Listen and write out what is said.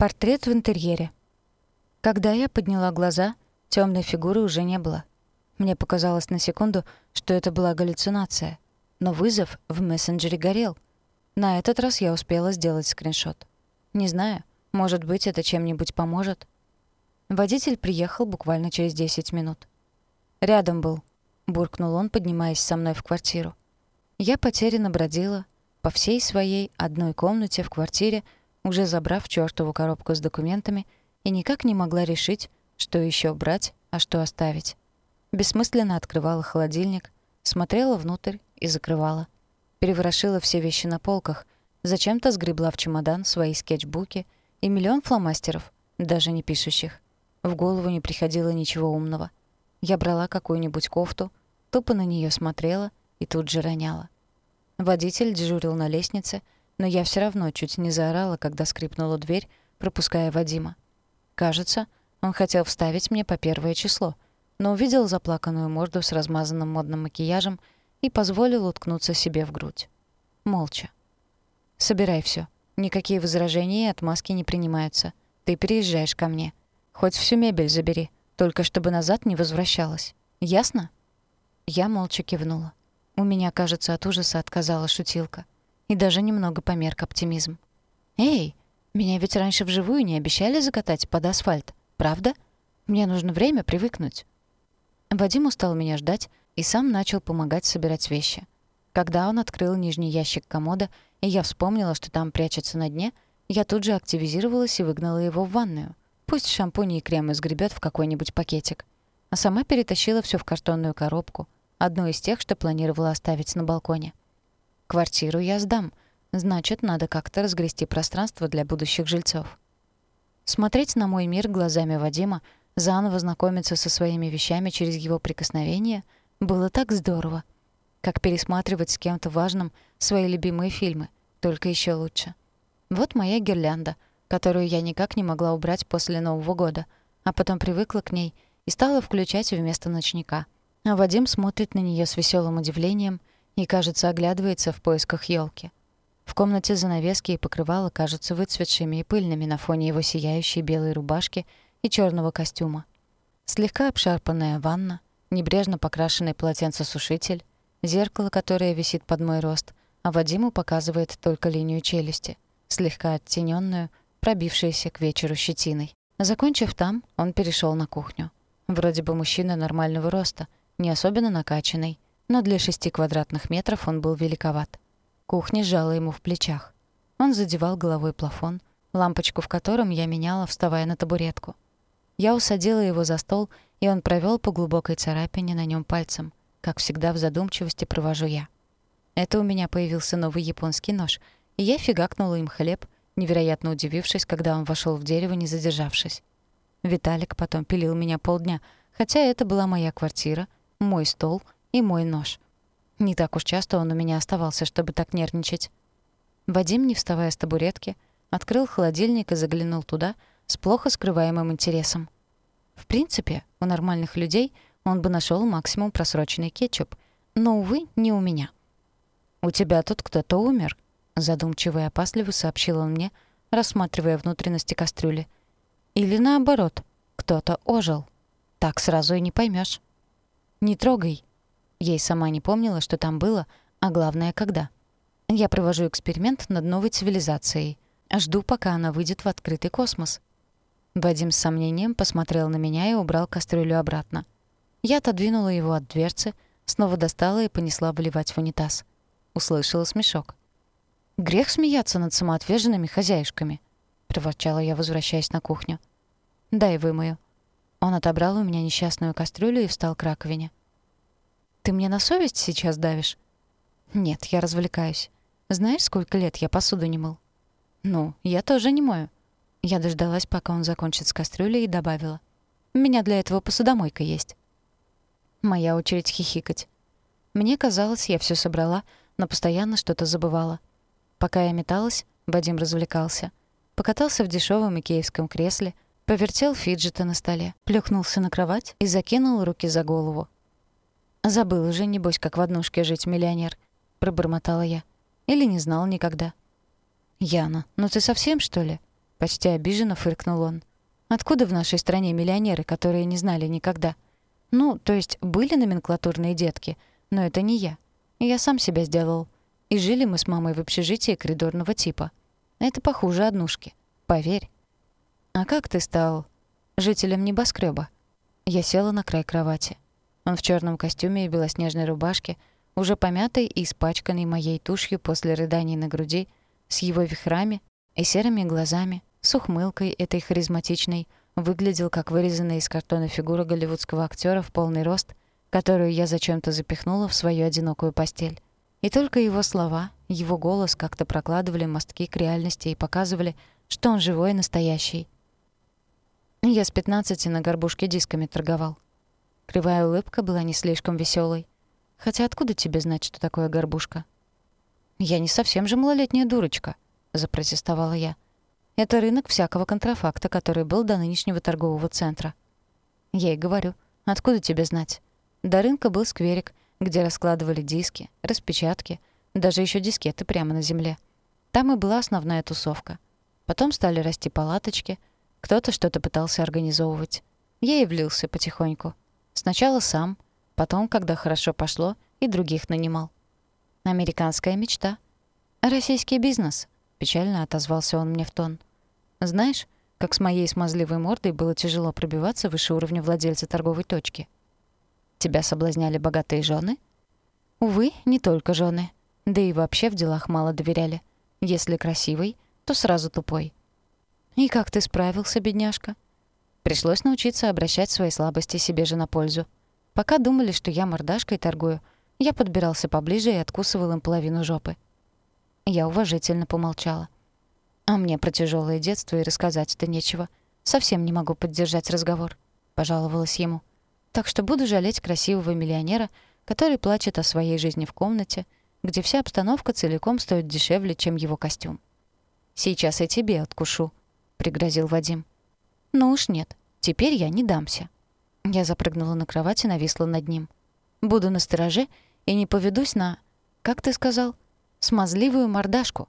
Портрет в интерьере. Когда я подняла глаза, темной фигуры уже не было. Мне показалось на секунду, что это была галлюцинация. Но вызов в мессенджере горел. На этот раз я успела сделать скриншот. Не знаю, может быть, это чем-нибудь поможет. Водитель приехал буквально через 10 минут. «Рядом был», — буркнул он, поднимаясь со мной в квартиру. Я потерянно бродила по всей своей одной комнате в квартире, уже забрав чёртову коробку с документами, и никак не могла решить, что еще брать, а что оставить. Бессмысленно открывала холодильник, смотрела внутрь и закрывала. Переворошила все вещи на полках, зачем-то сгребла в чемодан свои скетчбуки и миллион фломастеров, даже не пишущих. В голову не приходило ничего умного. Я брала какую-нибудь кофту, тупо на нее смотрела и тут же роняла. Водитель дежурил на лестнице — но я все равно чуть не заорала, когда скрипнула дверь, пропуская Вадима. Кажется, он хотел вставить мне по первое число, но увидел заплаканную морду с размазанным модным макияжем и позволил уткнуться себе в грудь. Молча. «Собирай все. Никакие возражения и отмазки не принимаются. Ты переезжаешь ко мне. Хоть всю мебель забери, только чтобы назад не возвращалась. Ясно?» Я молча кивнула. У меня, кажется, от ужаса отказала шутилка и даже немного померк оптимизм. «Эй, меня ведь раньше вживую не обещали закатать под асфальт, правда? Мне нужно время привыкнуть». Вадим устал меня ждать и сам начал помогать собирать вещи. Когда он открыл нижний ящик комода, и я вспомнила, что там прячется на дне, я тут же активизировалась и выгнала его в ванную. Пусть шампунь и крем изгребет в какой-нибудь пакетик. А сама перетащила все в картонную коробку, одну из тех, что планировала оставить на балконе. Квартиру я сдам. Значит, надо как-то разгрести пространство для будущих жильцов. Смотреть на мой мир глазами Вадима, заново знакомиться со своими вещами через его прикосновение было так здорово. Как пересматривать с кем-то важным свои любимые фильмы, только еще лучше. Вот моя гирлянда, которую я никак не могла убрать после Нового года, а потом привыкла к ней и стала включать вместо ночника. А Вадим смотрит на нее с веселым удивлением и, кажется, оглядывается в поисках елки. В комнате занавески и покрывала кажутся выцветшими и пыльными на фоне его сияющей белой рубашки и черного костюма. Слегка обшарпанная ванна, небрежно покрашенный полотенцесушитель, зеркало, которое висит под мой рост, а Вадиму показывает только линию челюсти, слегка оттененную, пробившуюся к вечеру щетиной. Закончив там, он перешел на кухню. Вроде бы мужчина нормального роста, не особенно накачанный, но для шести квадратных метров он был великоват. Кухня сжала ему в плечах. Он задевал головой плафон, лампочку в котором я меняла, вставая на табуретку. Я усадила его за стол, и он провел по глубокой царапине на нем пальцем, как всегда в задумчивости провожу я. Это у меня появился новый японский нож, и я фигакнула им хлеб, невероятно удивившись, когда он вошел в дерево, не задержавшись. Виталик потом пилил меня полдня, хотя это была моя квартира, мой стол — и мой нож. Не так уж часто он у меня оставался, чтобы так нервничать. Вадим, не вставая с табуретки, открыл холодильник и заглянул туда с плохо скрываемым интересом. В принципе, у нормальных людей он бы нашел максимум просроченный кетчуп, но, увы, не у меня. «У тебя тут кто-то умер», — задумчиво и опасливо сообщил он мне, рассматривая внутренности кастрюли. «Или наоборот, кто-то ожил. Так сразу и не поймешь. «Не трогай», Ей сама не помнила, что там было, а главное, когда. Я провожу эксперимент над новой цивилизацией. Жду, пока она выйдет в открытый космос. Вадим с сомнением посмотрел на меня и убрал кастрюлю обратно. Я отодвинула его от дверцы, снова достала и понесла выливать в унитаз. Услышала смешок. «Грех смеяться над самоотверженными хозяюшками», — проворчала я, возвращаясь на кухню. «Дай вымою». Он отобрал у меня несчастную кастрюлю и встал к раковине. Ты мне на совесть сейчас давишь? Нет, я развлекаюсь. Знаешь, сколько лет я посуду не мыл? Ну, я тоже не мою. Я дождалась, пока он закончит с кастрюлей, и добавила. У меня для этого посудомойка есть. Моя очередь хихикать. Мне казалось, я все собрала, но постоянно что-то забывала. Пока я металась, Вадим развлекался. Покатался в дешевом икеевском кресле, повертел фиджета на столе, плюхнулся на кровать и закинул руки за голову. «Забыл уже, небось, как в однушке жить миллионер», — пробормотала я. «Или не знал никогда». «Яна, ну ты совсем, что ли?» Почти обиженно фыркнул он. «Откуда в нашей стране миллионеры, которые не знали никогда?» «Ну, то есть были номенклатурные детки, но это не я. Я сам себя сделал. И жили мы с мамой в общежитии коридорного типа. Это похуже однушки. Поверь». «А как ты стал жителем небоскреба? Я села на край кровати. Он в черном костюме и белоснежной рубашке, уже помятый и испачканный моей тушью после рыданий на груди, с его вихрами и серыми глазами, с ухмылкой этой харизматичной, выглядел как вырезанная из картона фигура голливудского актера в полный рост, которую я зачем-то запихнула в свою одинокую постель. И только его слова, его голос как-то прокладывали мостки к реальности и показывали, что он живой и настоящий. Я с 15 на горбушке дисками торговал. Кривая улыбка была не слишком веселой. Хотя откуда тебе знать, что такое горбушка? Я не совсем же малолетняя дурочка, запротестовала я. Это рынок всякого контрафакта, который был до нынешнего торгового центра. Я и говорю, откуда тебе знать? До рынка был скверик, где раскладывали диски, распечатки, даже еще дискеты прямо на земле. Там и была основная тусовка. Потом стали расти палаточки — кто-то что-то пытался организовывать. Я и влился потихоньку. Сначала сам, потом, когда хорошо пошло, и других нанимал. Американская мечта. Российский бизнес, печально отозвался он мне в тон. Знаешь, как с моей смазливой мордой было тяжело пробиваться выше уровня владельца торговой точки. Тебя соблазняли богатые жены? Увы, не только жены. Да и вообще в делах мало доверяли. Если красивый, то сразу тупой. «И как ты справился, бедняжка?» Пришлось научиться обращать свои слабости себе же на пользу. Пока думали, что я мордашкой торгую, я подбирался поближе и откусывал им половину жопы. Я уважительно помолчала. А мне про тяжелое детство и рассказать-то нечего. Совсем не могу поддержать разговор, пожаловалась ему. Так что буду жалеть красивого миллионера, который плачет о своей жизни в комнате, где вся обстановка целиком стоит дешевле, чем его костюм. Сейчас и тебе откушу, пригрозил Вадим. «Ну уж нет, теперь я не дамся». Я запрыгнула на кровать и нависла над ним. «Буду на стороже и не поведусь на... Как ты сказал? Смазливую мордашку».